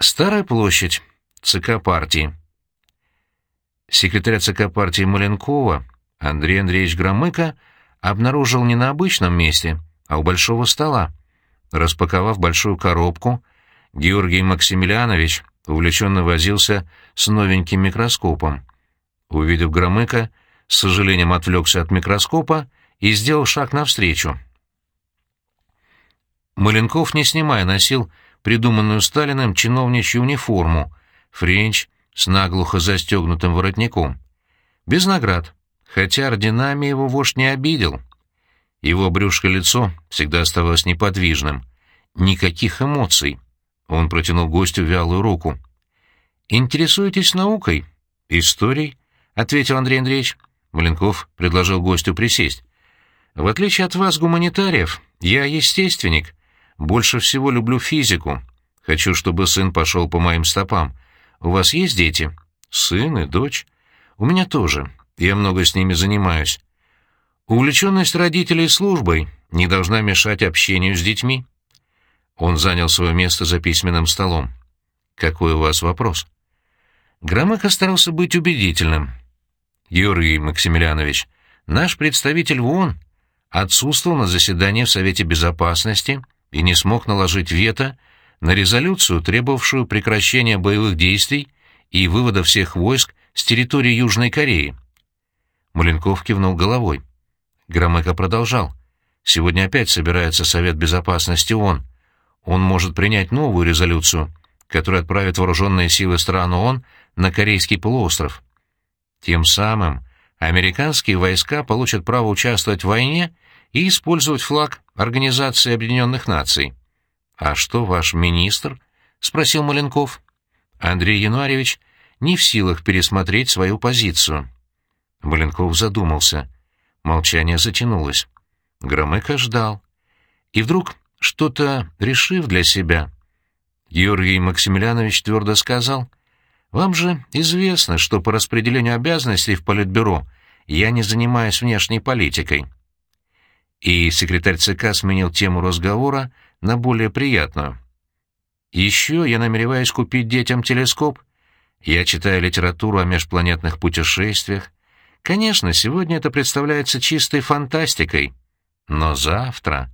Старая площадь. ЦК партии. Секретарь ЦК партии Маленкова Андрей Андреевич Громыко обнаружил не на обычном месте, а у большого стола. Распаковав большую коробку, Георгий Максимилианович увлеченно возился с новеньким микроскопом. Увидев Громыка, с сожалением отвлекся от микроскопа и сделал шаг навстречу. Маленков, не снимая, носил придуманную Сталиным чиновничью униформу, френч с наглухо застегнутым воротником. Без наград, хотя орденами его вождь не обидел. Его обрюзгшее лицо всегда оставалось неподвижным. Никаких эмоций. Он протянул гостю вялую руку. «Интересуетесь наукой?» «Историей?» — ответил Андрей Андреевич. Маленков предложил гостю присесть. «В отличие от вас, гуманитариев, я естественник. Больше всего люблю физику. Хочу, чтобы сын пошел по моим стопам. У вас есть дети?» «Сын и дочь?» «У меня тоже. Я много с ними занимаюсь. Увлеченность родителей службой не должна мешать общению с детьми». Он занял свое место за письменным столом. «Какой у вас вопрос?» Громыко старался быть убедительным. «Георгий Максимилианович, наш представитель в ООН отсутствовал на заседании в Совете Безопасности и не смог наложить вето на резолюцию, требовавшую прекращения боевых действий и вывода всех войск с территории Южной Кореи». Маленков кивнул головой. Громыко продолжал. «Сегодня опять собирается Совет Безопасности ООН. Он может принять новую резолюцию, которая отправит вооруженные силы стран ООН на Корейский полуостров. Тем самым американские войска получат право участвовать в войне и использовать флаг Организации Объединенных Наций. «А что ваш министр?» — спросил Маленков. Андрей Януаревич не в силах пересмотреть свою позицию. Маленков задумался. Молчание затянулось. Громыко ждал. И вдруг, что-то решив для себя, Георгий Максимилианович твердо сказал, «Вам же известно, что по распределению обязанностей в Политбюро я не занимаюсь внешней политикой». И секретарь ЦК сменил тему разговора на более приятную. «Еще я намереваюсь купить детям телескоп. Я читаю литературу о межпланетных путешествиях. Конечно, сегодня это представляется чистой фантастикой. Но завтра...»